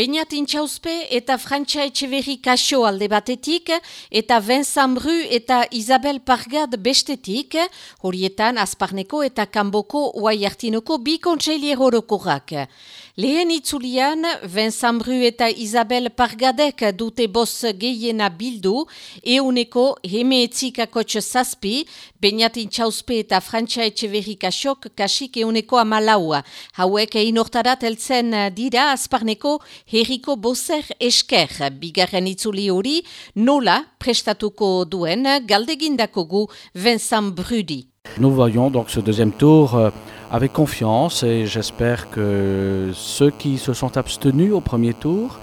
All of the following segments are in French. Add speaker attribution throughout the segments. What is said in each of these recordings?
Speaker 1: Beñat Intxauzpe eta Frantxa Etxeverri Kaxo alde batetik eta Vincent Bru eta Isabel Pargad bestetik, horietan Azparneko eta Kamboko Uai Artinoko bi kontseilier horokorak. Lehen itzulian, Vincent Bru eta Isabel Pargadek dute boz gehiena bildu, euneko hemeetzikakotx zazpi, Beñat Intxauzpe eta Frantxa Etxeverri Kaxok kasik euneko amalaua. Hauek egin hortarat eltzen dira Azparneko nola prestatuko duen Vincent Brudi.
Speaker 2: Nous voyons donc ce deuxième tour euh, avec confiance et j'espère que ceux qui se sont abstenus au premier tour,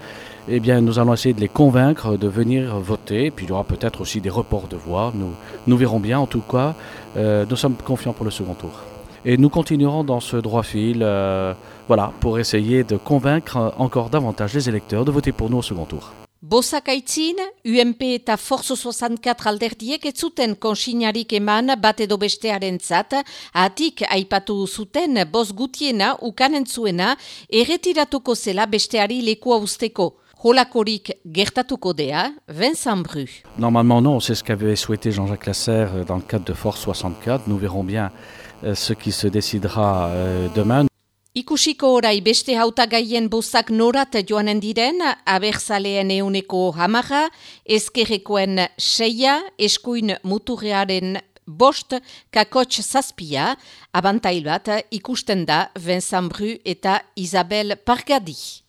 Speaker 2: eh nous allons essayer de les convaincre de venir voter. Puis il y aura peut-être aussi des reports de voix. Nous, nous verrons bien. En tout cas, euh, nous sommes confiants pour le second tour. Et nous continuerons dans ce droit fil, euh, voilà, pour essayer de convaincre encore davantage les électeurs de voter pour nous au second tour.
Speaker 1: Bosakaitzin, UMP eta Forzo 64 alderdiek ez zuten konsinarik eman bat edo bestearen zat, atik aipatu zuten boz gutiena ukanen zuena erretiratuko zela besteari lekua usteko. Holakorik gertatuko dea, Vincent Bru.
Speaker 2: Normalement non, c'est ce qu'avait souhaité Jean-Jacques Lasserre dans le cadre de Force 64. Nous verrons bien euh, ce qui se décidera euh, demain.
Speaker 1: Ikusiko orai beste hautagaien bozak norat joanen diren, abertzaleen euneko hamaga, ezkerrekoen seia, eskuin muturrearen bost, kakotx zazpia, abantail bat ikusten da Vincent Bru eta Isabel Pargadi.